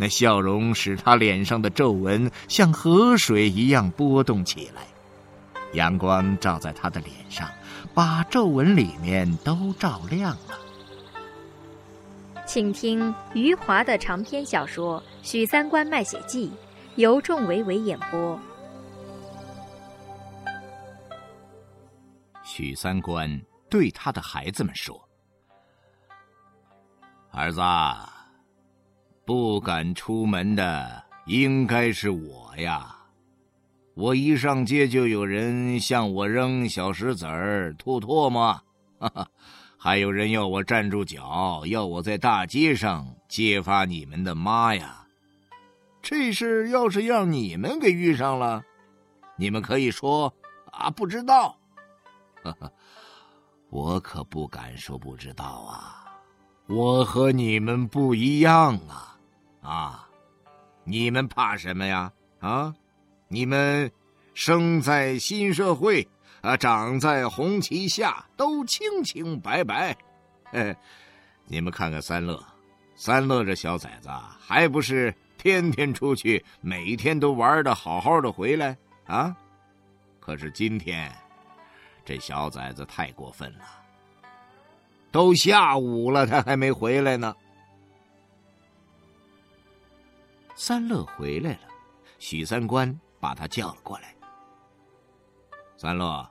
那笑容使他脸上的皱纹像河水一样波动起来，阳光照在他的脸上，把皱纹里面都照亮了。请听余华的长篇小说《许三观卖血记》，由仲维维演播。许三观对他的孩子们说：“儿子。”不敢出门的应该是我呀！我一上街就有人向我扔小石子儿、吐唾沫，哈哈，还有人要我站住脚，要我在大街上揭发你们的妈呀！这事要是让你们给遇上了，你们可以说啊不知道，哈哈，我可不敢说不知道啊！我和你们不一样啊！啊，你们怕什么呀？啊，你们生在新社会，啊，长在红旗下，都清清白白。哎，你们看看三乐，三乐这小崽子还不是天天出去，每天都玩的好好的回来啊？可是今天这小崽子太过分了，都下午了，他还没回来呢。三乐回来了，许三观把他叫了过来。三乐，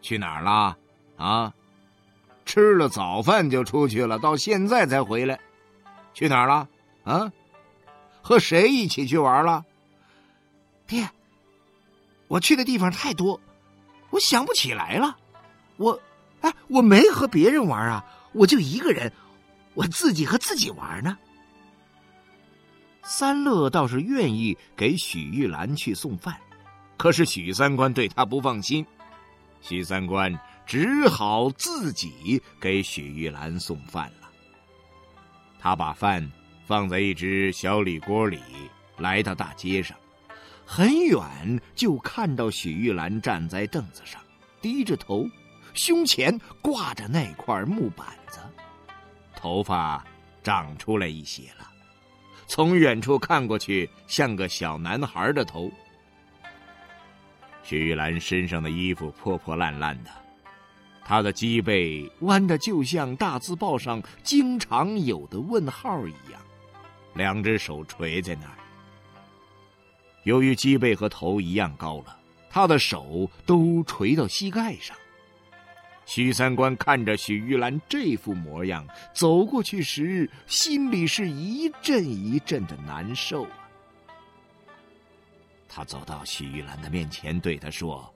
去哪儿了？啊，吃了早饭就出去了，到现在才回来，去哪儿了？啊，和谁一起去玩了？爹，我去的地方太多，我想不起来了。我，哎，我没和别人玩啊，我就一个人，我自己和自己玩呢。三乐倒是愿意给许玉兰去送饭，可是许三观对他不放心，许三观只好自己给许玉兰送饭了。他把饭放在一只小铝锅里，来到大街上，很远就看到许玉兰站在凳子上，低着头，胸前挂着那块木板子，头发长出来一些了。从远处看过去，像个小男孩的头。徐玉兰身上的衣服破破烂烂的，她的脊背弯的就像大字报上经常有的问号一样，两只手垂在那儿。由于脊背和头一样高了，她的手都垂到膝盖上。许三观看着许玉兰这副模样走过去时，心里是一阵一阵的难受啊。他走到许玉兰的面前，对她说：“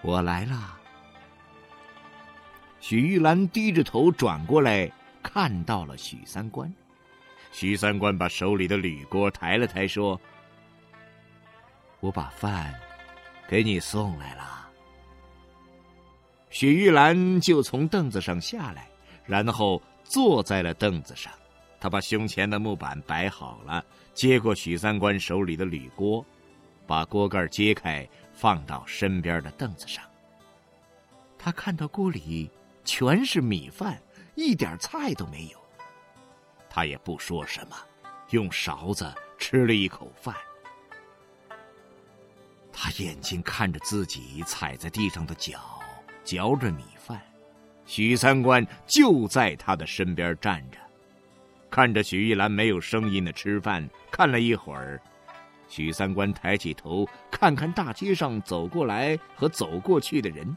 我来了。”许玉兰低着头转过来，看到了许三观。许三观把手里的铝锅抬了抬，说：“我把饭给你送来了。”许玉兰就从凳子上下来，然后坐在了凳子上。她把胸前的木板摆好了，接过许三观手里的铝锅，把锅盖揭开，放到身边的凳子上。他看到锅里全是米饭，一点菜都没有。他也不说什么，用勺子吃了一口饭。他眼睛看着自己踩在地上的脚。嚼着米饭，许三观就在他的身边站着，看着许玉兰没有声音的吃饭。看了一会儿，许三观抬起头，看看大街上走过来和走过去的人。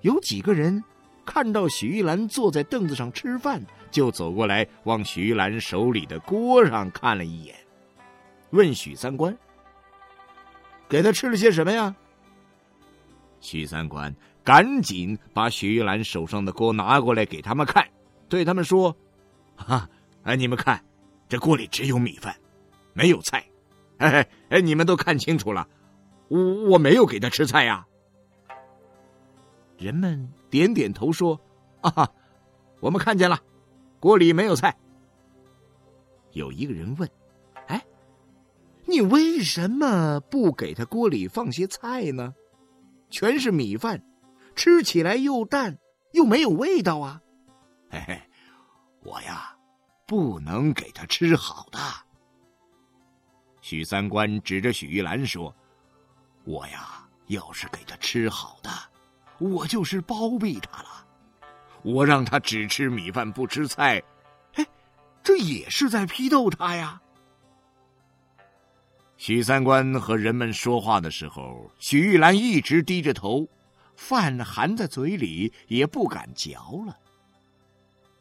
有几个人看到许玉兰坐在凳子上吃饭，就走过来往许玉兰手里的锅上看了一眼，问许三观：“给他吃了些什么呀？”许三观。赶紧把许玉兰手上的锅拿过来给他们看，对他们说：“啊，哎，你们看，这锅里只有米饭，没有菜。哎哎，你们都看清楚了，我我没有给他吃菜呀。人们点点头说：“啊，我们看见了，锅里没有菜。”有一个人问：“哎，你为什么不给他锅里放些菜呢？全是米饭，吃起来又淡又没有味道啊！”嘿嘿，我呀，不能给他吃好的。许三观指着许玉兰说：“我呀，要是给他吃好的。”我就是包庇他了，我让他只吃米饭不吃菜，哎，这也是在批斗他呀。许三观和人们说话的时候，许玉兰一直低着头，饭含在嘴里也不敢嚼了。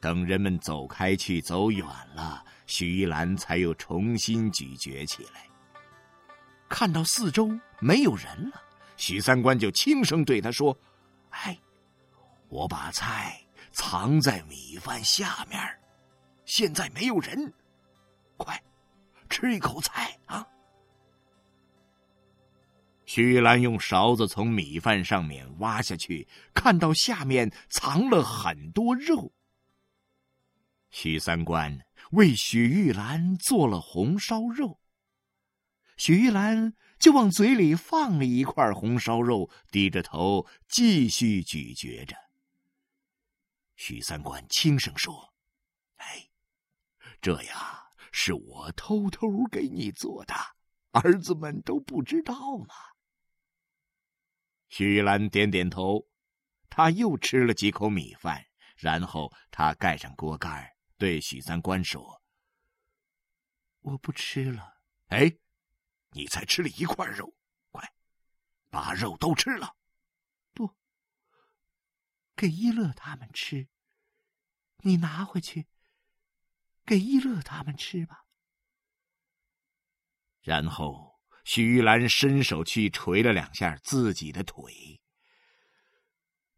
等人们走开去，走远了，许一兰才又重新咀嚼起来。看到四周没有人了，许三观就轻声对他说。哎，我把菜藏在米饭下面，现在没有人，快吃一口菜啊！徐玉兰用勺子从米饭上面挖下去，看到下面藏了很多肉。许三观为许玉兰做了红烧肉，许玉兰。就往嘴里放了一块红烧肉，低着头继续咀嚼着。许三观轻声说：“哎，这呀是我偷偷给你做的，儿子们都不知道呢。”许玉兰点点头，他又吃了几口米饭，然后他盖上锅盖，对许三观说：“我不吃了。”哎。你才吃了一块肉，快把肉都吃了。不，给一乐他们吃。你拿回去，给一乐他们吃吧。然后许玉兰伸手去捶了两下自己的腿，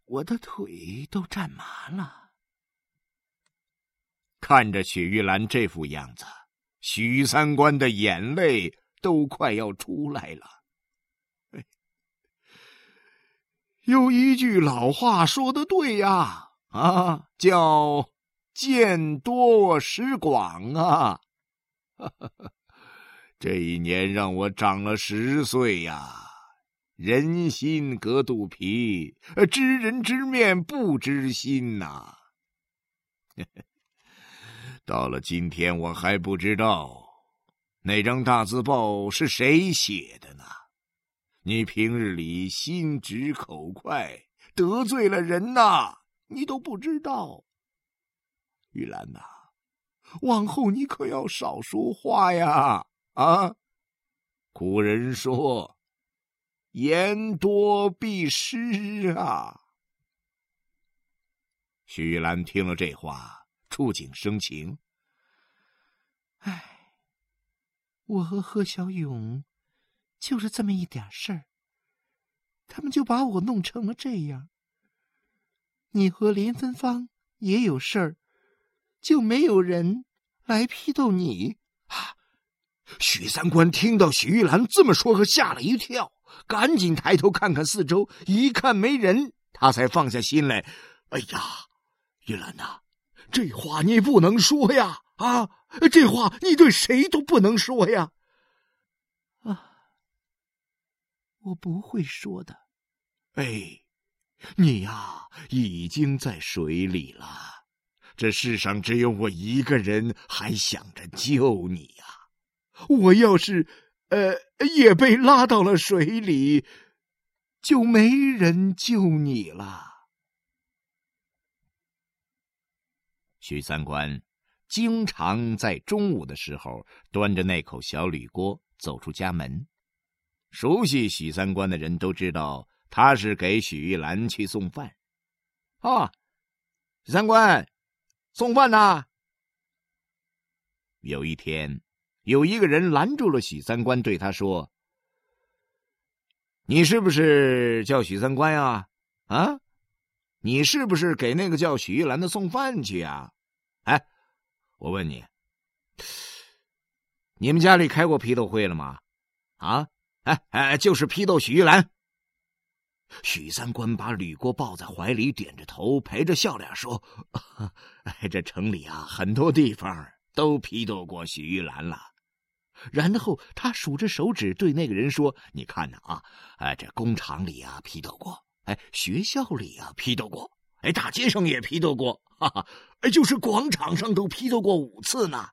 我的腿都站麻了。看着许玉兰这副样子，许三观的眼泪。都快要出来了。有一句老话说的对呀，啊，叫“见多识广”啊。这一年让我长了十岁呀，人心隔肚皮，知人知面不知心呐。到了今天，我还不知道。那张大字报是谁写的呢？你平日里心直口快，得罪了人呐，你都不知道。玉兰呐，往后你可要少说话呀！啊，古人说，言多必失啊。许玉兰听了这话，触景生情，唉。我和贺小勇，就是这么一点事儿，他们就把我弄成了这样。你和林芬芳也有事儿，就没有人来批斗你？许三观听到许玉兰这么说，可吓了一跳，赶紧抬头看看四周，一看没人，他才放下心来。哎呀，玉兰呐，这话你不能说呀！啊，这话你对谁都不能说呀！啊，我不会说的。哎，你呀，已经在水里了。这世上只有我一个人还想着救你呀。我要是呃也被拉到了水里，就没人救你了。许三观。经常在中午的时候端着那口小铝锅走出家门，熟悉许三观的人都知道他是给许玉兰去送饭。啊，许三观，送饭呢。有一天，有一个人拦住了许三观，对他说：“你是不是叫许三观呀？啊，你是不是给那个叫许玉兰的送饭去呀？”哎。我问你，你们家里开过批斗会了吗？啊，哎哎，就是批斗许玉兰。许三观把吕郭抱在怀里，点着头，陪着笑脸说：“哎，这城里啊，很多地方都批斗过许玉兰了。”然后他数着手指，对那个人说：“你看呐，啊，哎，这工厂里啊批斗过，哎，学校里啊批斗过，哎，大街上也批斗过，哈哈，哎，就是广场上都批斗过五次呢。”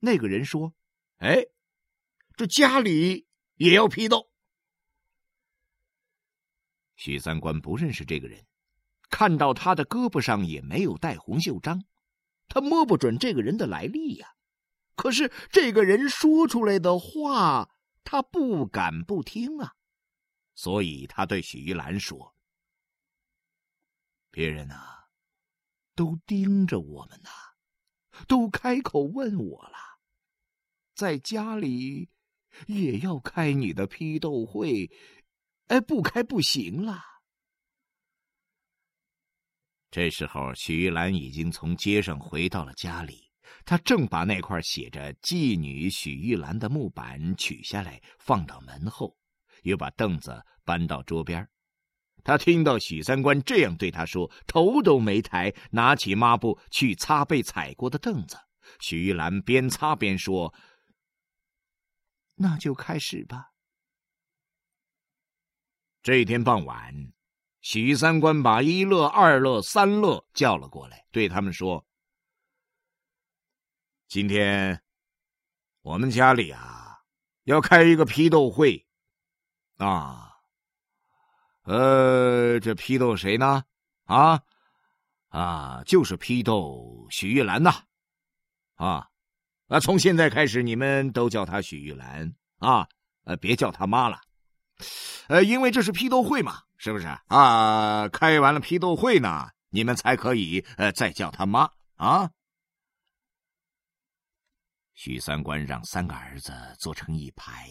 那个人说：“哎，这家里也要批斗。”许三观不认识这个人，看到他的胳膊上也没有带红袖章，他摸不准这个人的来历呀。可是这个人说出来的话，他不敢不听啊，所以他对许玉兰说：“别人呐，都盯着我们呐，都开口问我了，在家里也要开你的批斗会。”哎，不开不行了。这时候，许玉兰已经从街上回到了家里，他正把那块写着“妓女许玉兰”的木板取下来，放到门后，又把凳子搬到桌边。他听到许三观这样对他说，头都没抬，拿起抹布去擦被踩过的凳子。许玉兰边擦边说：“那就开始吧。”这天傍晚，许三观把一乐、二乐、三乐叫了过来，对他们说：“今天我们家里啊要开一个批斗会啊，呃，这批斗谁呢？啊啊，就是批斗许玉兰呐！啊啊，从现在开始，你们都叫她许玉兰啊，呃，别叫她妈了。”呃，因为这是批斗会嘛，是不是啊？开完了批斗会呢，你们才可以呃再叫他妈啊。许三观让三个儿子坐成一排，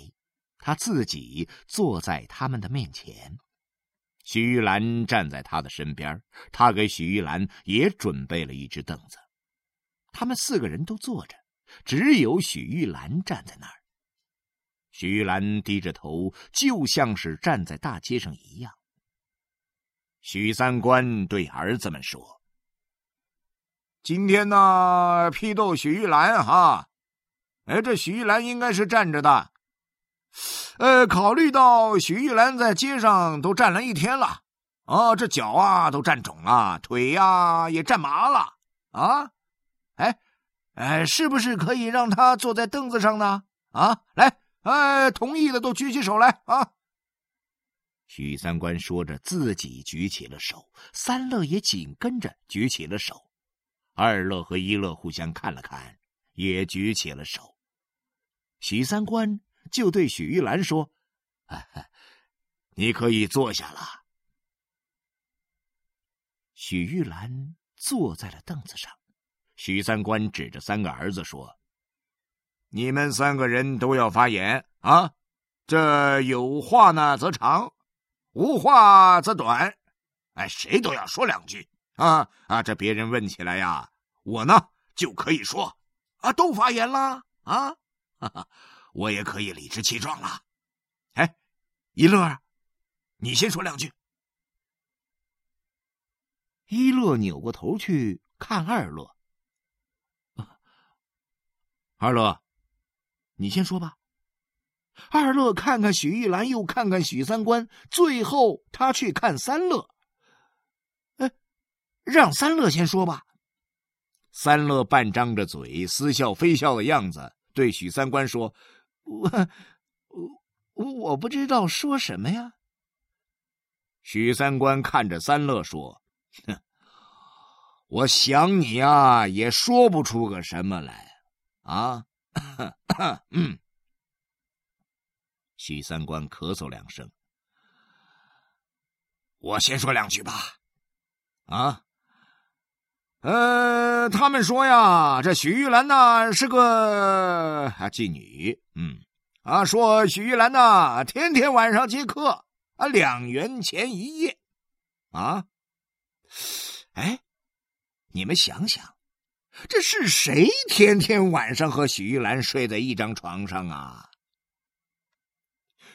他自己坐在他们的面前，许玉兰站在他的身边，他给许玉兰也准备了一只凳子，他们四个人都坐着，只有许玉兰站在那儿。许玉兰低着头，就像是站在大街上一样。许三观对儿子们说：“今天呢，批斗许玉兰哈，哎，这许玉兰应该是站着的。呃，考虑到许玉兰在街上都站了一天了，啊，这脚啊都站肿了，腿呀也站麻了，啊，哎，哎，是不是可以让她坐在凳子上呢？啊，来。”哎，同意的都举起手来啊！许三观说着，自己举起了手，三乐也紧跟着举起了手，二乐和一乐互相看了看，也举起了手。许三观就对许玉兰说：“你可以坐下了。”许玉兰坐在了凳子上，许三观指着三个儿子说。你们三个人都要发言啊！这有话呢则长，无话则短。哎，谁都要说两句啊啊！这别人问起来呀，我呢就可以说啊，都发言了啊，哈哈，我也可以理直气壮了。哎，一乐，你先说两句。一乐扭过头去看二乐，二乐。你先说吧。二乐看看许玉兰，又看看许三观，最后他去看三乐。哎，让三乐先说吧。三乐半张着嘴，似笑非笑的样子，对许三观说：“我我我不知道说什么呀。”许三观看着三乐说：“哼，我想你啊，也说不出个什么来啊。”嗯，许三观咳嗽两声。我先说两句吧。啊，呃，他们说呀，这许玉兰呢是个啊妓女。嗯，啊，说许玉兰呢天天晚上接客，啊，两元钱一夜。啊，哎，你们想想。这是谁天天晚上和许玉兰睡在一张床上啊？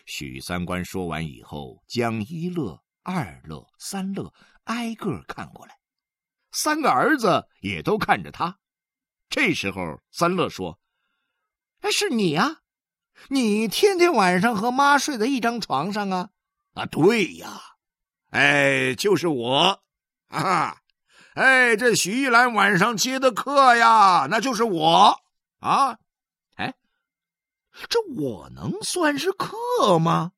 许三观说完以后，将一乐、二乐、三乐挨个看过来，三个儿子也都看着他。这时候，三乐说：“哎，是你呀？你天天晚上和妈睡在一张床上啊？啊，对呀，哎，就是我啊！哎，这徐玉兰晚上接的客呀，那就是我啊！哎，这我能算是客吗？”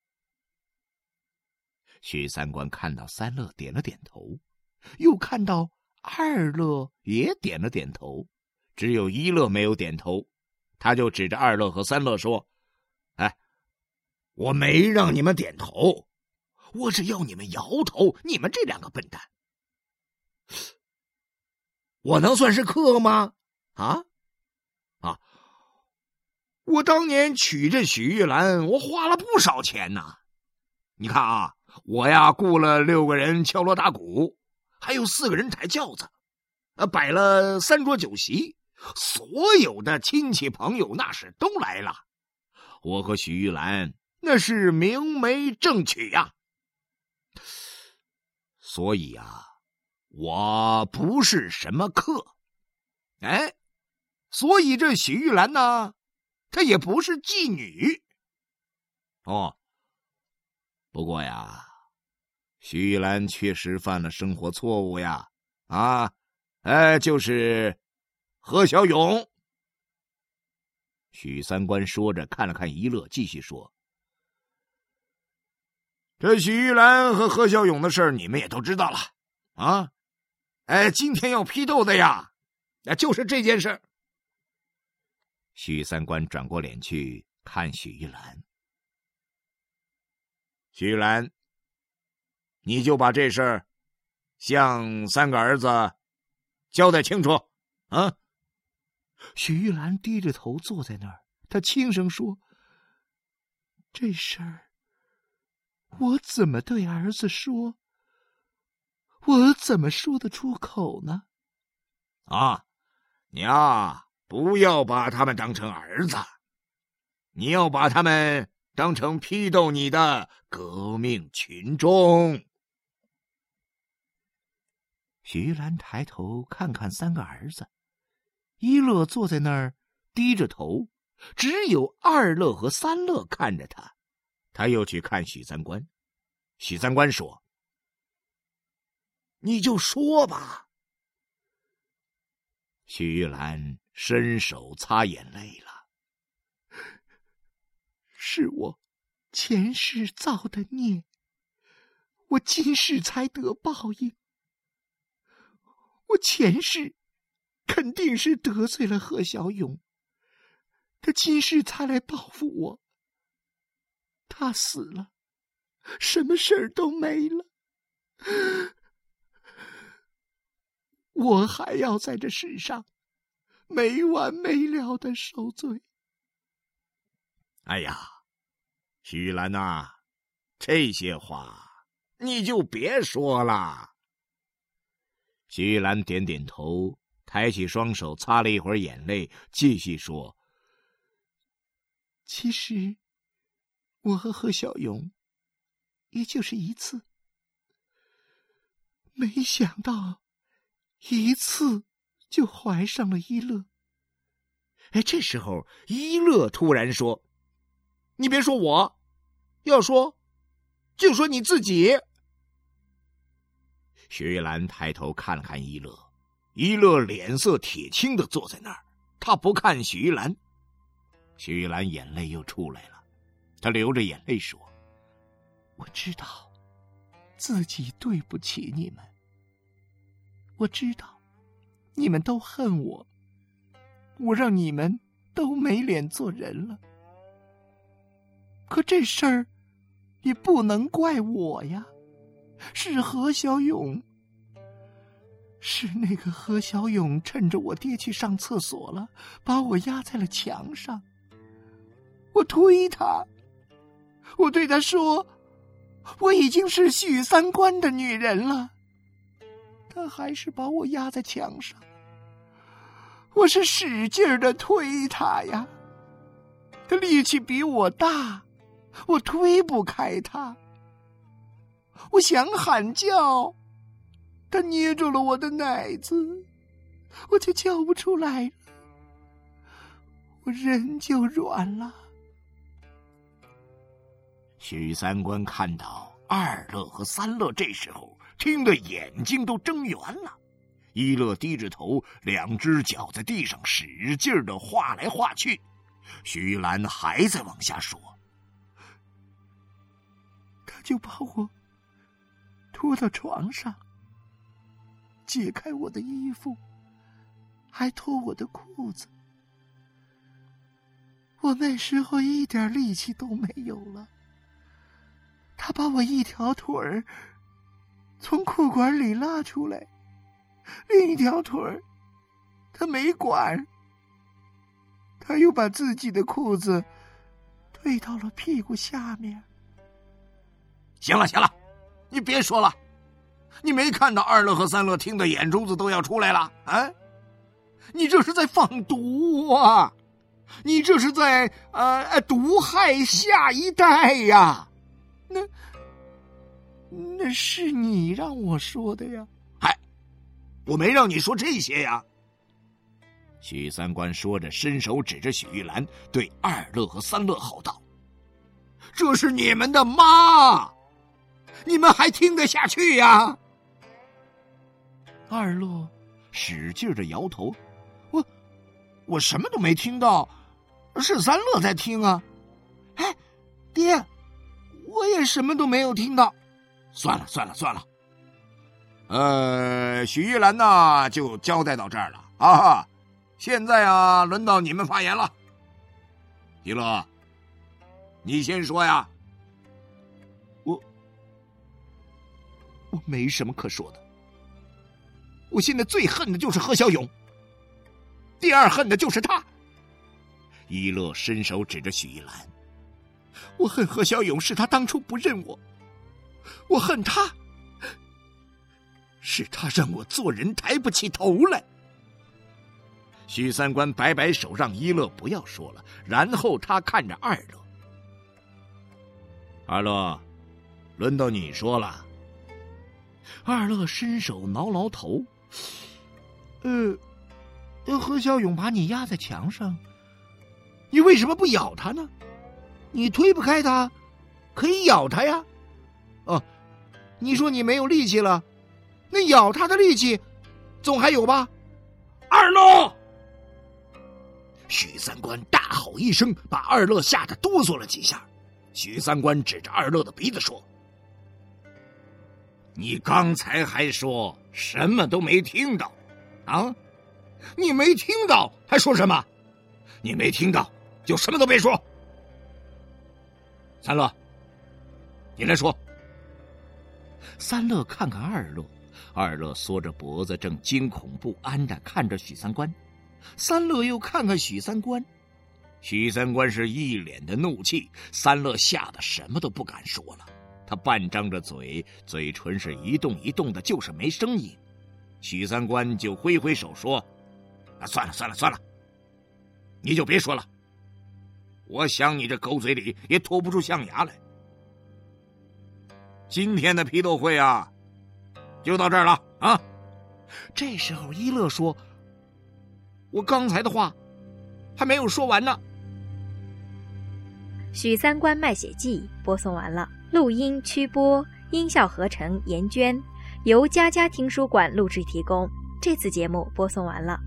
许三观看到三乐点了点头，又看到二乐也点了点头。只有一乐没有点头，他就指着二乐和三乐说：“哎，我没让你们点头，我只要你们摇头。你们这两个笨蛋，我能算是客吗？啊啊！我当年娶这许玉兰，我花了不少钱呐。你看啊，我呀雇了六个人敲锣打鼓，还有四个人抬轿子，呃，摆了三桌酒席。”所有的亲戚朋友那是都来了，我和许玉兰那是明媒正娶呀。所以啊，我不是什么客，哎，所以这许玉兰呢，她也不是妓女。哦，不过呀，许玉兰确实犯了生活错误呀，啊，哎，就是。何小勇，许三观说着，看了看一乐，继续说：“这许玉兰和何小勇的事你们也都知道了啊？哎，今天要批斗的呀，那，就是这件事。”许三观转过脸去看许玉兰，许玉兰，你就把这事儿向三个儿子交代清楚啊。许玉兰低着头坐在那儿，她轻声说：“这事儿，我怎么对儿子说？我怎么说得出口呢？”啊，你啊，不要把他们当成儿子，你要把他们当成批斗你的革命群众。许玉兰抬头看看三个儿子。一乐坐在那儿，低着头，只有二乐和三乐看着他。他又去看许三观，许三观说：“你就说吧。”徐玉兰伸手擦眼泪了：“是我前世造的孽，我今世才得报应。我前世……”肯定是得罪了贺小勇，他今世才来报复我。他死了，什么事儿都没了，我还要在这世上没完没了的受罪。哎呀，徐兰呐，这些话你就别说了。徐兰点点头。抬起双手擦了一会儿眼泪，继续说：“其实，我和何小勇，也就是一次，没想到，一次就怀上了一乐。哎，这时候一乐突然说：‘你别说我，要说，就说你自己。’徐玉兰抬头看了看一乐。”一乐脸色铁青的坐在那儿，他不看许玉兰，许玉兰眼泪又出来了，她流着眼泪说：“我知道，自己对不起你们。我知道，你们都恨我，我让你们都没脸做人了。可这事儿也不能怪我呀，是何小勇。”是那个何小勇趁着我爹去上厕所了，把我压在了墙上。我推他，我对他说：“我已经是许三观的女人了。”他还是把我压在墙上。我是使劲的推他呀，他力气比我大，我推不开他。我想喊叫，他捏住了我的奶子，我就叫不出来了，我人就软了。许三观看到二乐和三乐这时候听得眼睛都睁圆了。一乐低着头，两只脚在地上使劲的画来画去。徐兰还在往下说：“他就把我拖到床上，解开我的衣服，还脱我的裤子。我那时候一点力气都没有了。他把我一条腿儿从裤管里拉出来。”另一条腿儿，他没管。他又把自己的裤子退到了屁股下面。行了，行了，你别说了。你没看到二乐和三乐听的眼珠子都要出来了啊？你这是在放毒啊！你这是在呃毒害下一代呀！那那是你让我说的呀。嗨我没让你说这些呀。许三观说着，伸手指着许玉兰，对二乐和三乐吼道：“这是你们的妈，你们还听得下去呀？”二乐使劲的摇头：“我我什么都没听到，是三乐在听啊。”哎，爹，我也什么都没有听到。算了，算了，算了。呃，许玉兰呢，就交代到这儿了啊。现在啊，轮到你们发言了。一乐，你先说呀。我没什么可说的。我现在最恨的就是何小勇，第二恨的就是他。一乐伸手指着许一兰，我恨何小勇是他当初不认我，我恨他。是他让我做人抬不起头来。许三观摆摆手，让一乐不要说了，然后他看着二乐：“二乐，轮到你说了。”二乐伸手挠挠头：“呃，何小勇把你压在墙上，你为什么不咬他呢？你推不开他，可以咬他呀。哦，你说你没有力气了。”那咬他的力气，总还有吧？二乐！许三观大吼一声，把二乐吓得哆嗦了几下。许三观指着二乐的鼻子说：“你刚才还说什么都没听到，啊？你没听到还说什么？你没听到就什么都别说。”三乐，你来说。三乐看看二乐。二乐缩着脖子，正惊恐不安的看着许三观。三乐又看看许三观，许三观是一脸的怒气。三乐吓得什么都不敢说了，他半张着嘴，嘴唇是一动一动的，就是没声音。许三观就挥挥手说：“啊，算了算了算了，你就别说了。我想你这狗嘴里也吐不出象牙来。今天的批斗会啊。”就到这儿了啊！这时候，一乐说：“我刚才的话还没有说完呢。”《许三观卖血记》播送完了，录音、曲播、音效合成严娟，由佳佳听书馆录制提供。这次节目播送完了。